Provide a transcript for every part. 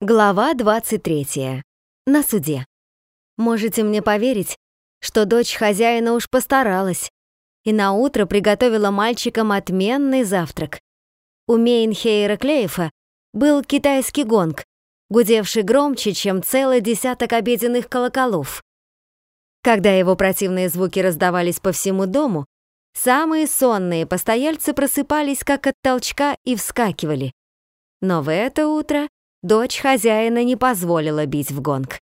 Глава 23. На суде. Можете мне поверить, что дочь хозяина уж постаралась и на утро приготовила мальчикам отменный завтрак. У Мейнхейра Клеефа был китайский гонг, гудевший громче, чем целый десяток обеденных колоколов. Когда его противные звуки раздавались по всему дому, самые сонные постояльцы просыпались как от толчка и вскакивали. Но в это утро Дочь хозяина не позволила бить в гонг.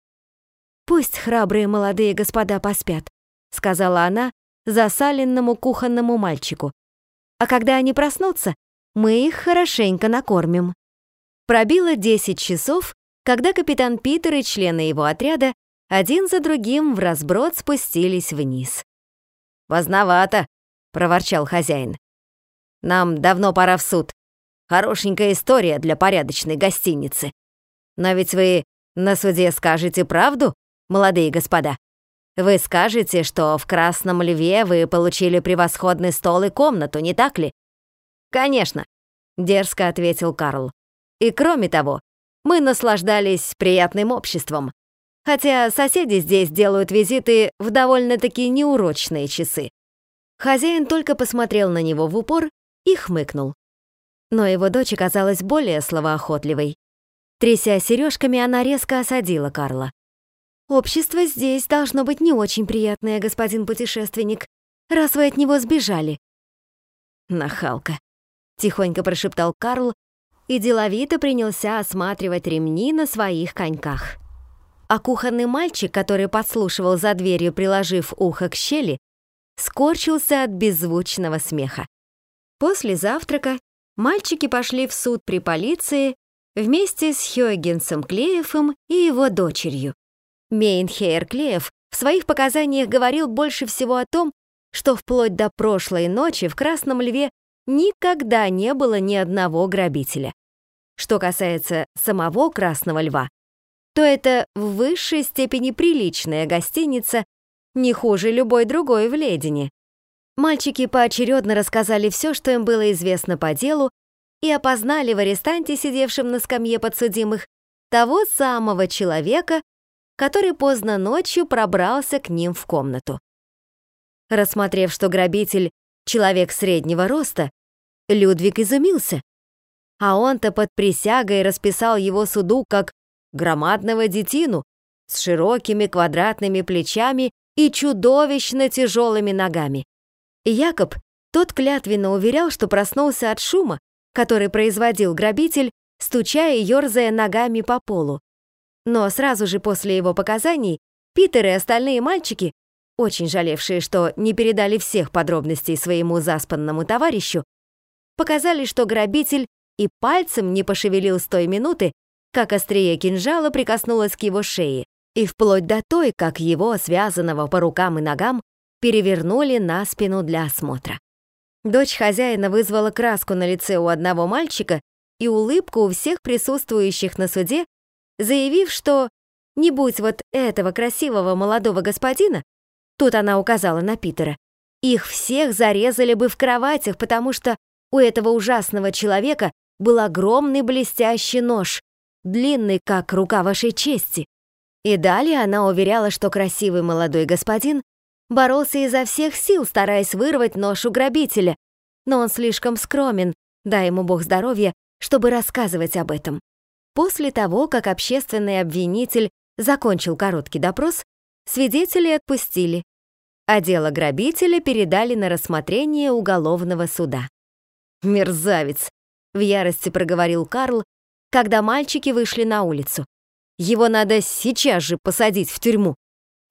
«Пусть храбрые молодые господа поспят», — сказала она засаленному кухонному мальчику. «А когда они проснутся, мы их хорошенько накормим». Пробило 10 часов, когда капитан Питер и члены его отряда один за другим в разброд спустились вниз. «Поздновато», — проворчал хозяин. «Нам давно пора в суд. Хорошенькая история для порядочной гостиницы. Но ведь вы на суде скажете правду, молодые господа? Вы скажете, что в Красном Льве вы получили превосходный стол и комнату, не так ли? Конечно, дерзко ответил Карл. И кроме того, мы наслаждались приятным обществом. Хотя соседи здесь делают визиты в довольно-таки неурочные часы. Хозяин только посмотрел на него в упор и хмыкнул но его дочь оказалась более словоохотливой. Тряся сережками, она резко осадила Карла. «Общество здесь должно быть не очень приятное, господин путешественник, раз вы от него сбежали». «Нахалка», — тихонько прошептал Карл и деловито принялся осматривать ремни на своих коньках. А кухонный мальчик, который подслушивал за дверью, приложив ухо к щели, скорчился от беззвучного смеха. После завтрака мальчики пошли в суд при полиции вместе с Хёгенсом Клеевым и его дочерью. Мейнхейр Клеев в своих показаниях говорил больше всего о том, что вплоть до прошлой ночи в Красном Льве никогда не было ни одного грабителя. Что касается самого Красного Льва, то это в высшей степени приличная гостиница, не хуже любой другой в Ледине. Мальчики поочередно рассказали все, что им было известно по делу, и опознали в арестанте, сидевшем на скамье подсудимых, того самого человека, который поздно ночью пробрался к ним в комнату. Рассмотрев, что грабитель — человек среднего роста, Людвиг изумился. А он-то под присягой расписал его суду как громадного детину с широкими квадратными плечами и чудовищно тяжелыми ногами. Якоб, тот клятвенно уверял, что проснулся от шума, который производил грабитель, стуча и ёрзая ногами по полу. Но сразу же после его показаний Питер и остальные мальчики, очень жалевшие, что не передали всех подробностей своему заспанному товарищу, показали, что грабитель и пальцем не пошевелил с той минуты, как острие кинжала прикоснулось к его шее, и вплоть до той, как его, связанного по рукам и ногам, перевернули на спину для осмотра. Дочь хозяина вызвала краску на лице у одного мальчика и улыбку у всех присутствующих на суде, заявив, что не будь вот этого красивого молодого господина, тут она указала на Питера, их всех зарезали бы в кроватях, потому что у этого ужасного человека был огромный блестящий нож, длинный, как рука вашей чести. И далее она уверяла, что красивый молодой господин боролся изо всех сил, стараясь вырвать нож у грабителя, но он слишком скромен, дай ему бог здоровья, чтобы рассказывать об этом. После того, как общественный обвинитель закончил короткий допрос, свидетелей отпустили, а дело грабителя передали на рассмотрение уголовного суда. «Мерзавец!» — в ярости проговорил Карл, когда мальчики вышли на улицу. «Его надо сейчас же посадить в тюрьму.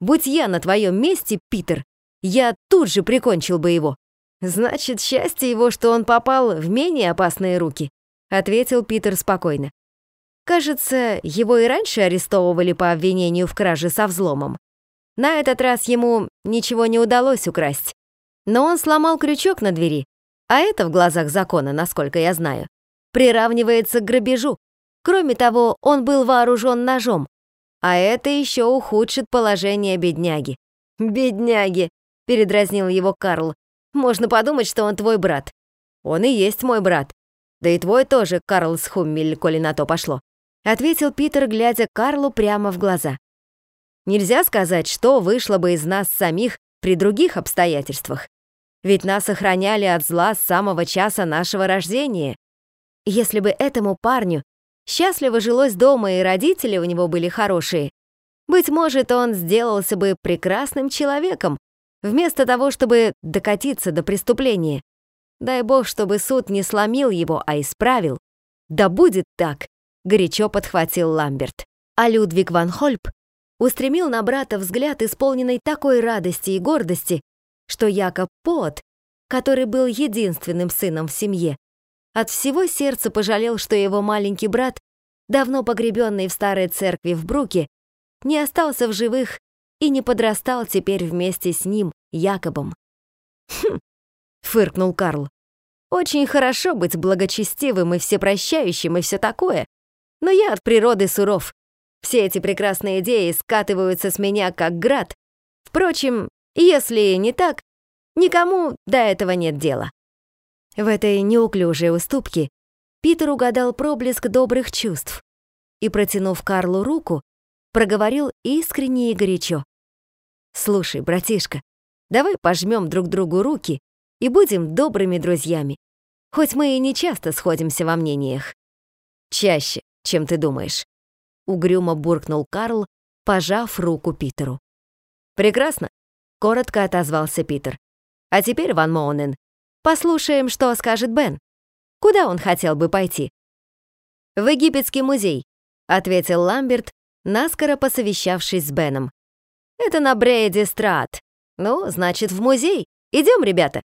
Будь я на твоем месте, Питер, я тут же прикончил бы его. Значит, счастье его, что он попал в менее опасные руки, ответил Питер спокойно. Кажется, его и раньше арестовывали по обвинению в краже со взломом. На этот раз ему ничего не удалось украсть. Но он сломал крючок на двери, а это в глазах закона, насколько я знаю, приравнивается к грабежу. Кроме того, он был вооружен ножом, а это еще ухудшит положение бедняги. «Бедняги!» — передразнил его Карл. «Можно подумать, что он твой брат». «Он и есть мой брат. Да и твой тоже, Карл Схуммель, коли на то пошло. ответил Питер, глядя Карлу прямо в глаза. Нельзя сказать, что вышло бы из нас самих при других обстоятельствах. Ведь нас охраняли от зла с самого часа нашего рождения. Если бы этому парню счастливо жилось дома и родители у него были хорошие, быть может, он сделался бы прекрасным человеком, вместо того, чтобы докатиться до преступления. Дай бог, чтобы суд не сломил его, а исправил. Да будет так, горячо подхватил Ламберт. А Людвиг ван Хольп устремил на брата взгляд, исполненный такой радости и гордости, что Якоб Пот, который был единственным сыном в семье, от всего сердца пожалел, что его маленький брат, давно погребенный в старой церкви в Бруке, не остался в живых и не подрастал теперь вместе с ним, Якобом. «Хм!» — фыркнул Карл. «Очень хорошо быть благочестивым и всепрощающим и все такое, но я от природы суров. Все эти прекрасные идеи скатываются с меня как град. Впрочем, если не так, никому до этого нет дела. В этой неуклюжей уступке Питер угадал проблеск добрых чувств и, протянув Карлу руку, проговорил искренне и горячо. «Слушай, братишка, давай пожмем друг другу руки и будем добрыми друзьями, хоть мы и не часто сходимся во мнениях. Чаще, чем ты думаешь угрюмо буркнул Карл, пожав руку Питеру. «Прекрасно», — коротко отозвался Питер. «А теперь, Ван Моунен, послушаем, что скажет Бен. Куда он хотел бы пойти?» «В Египетский музей», — ответил Ламберт, наскоро посовещавшись с Беном. «Это на Брейди Страт. Ну, значит, в музей. Идем, ребята».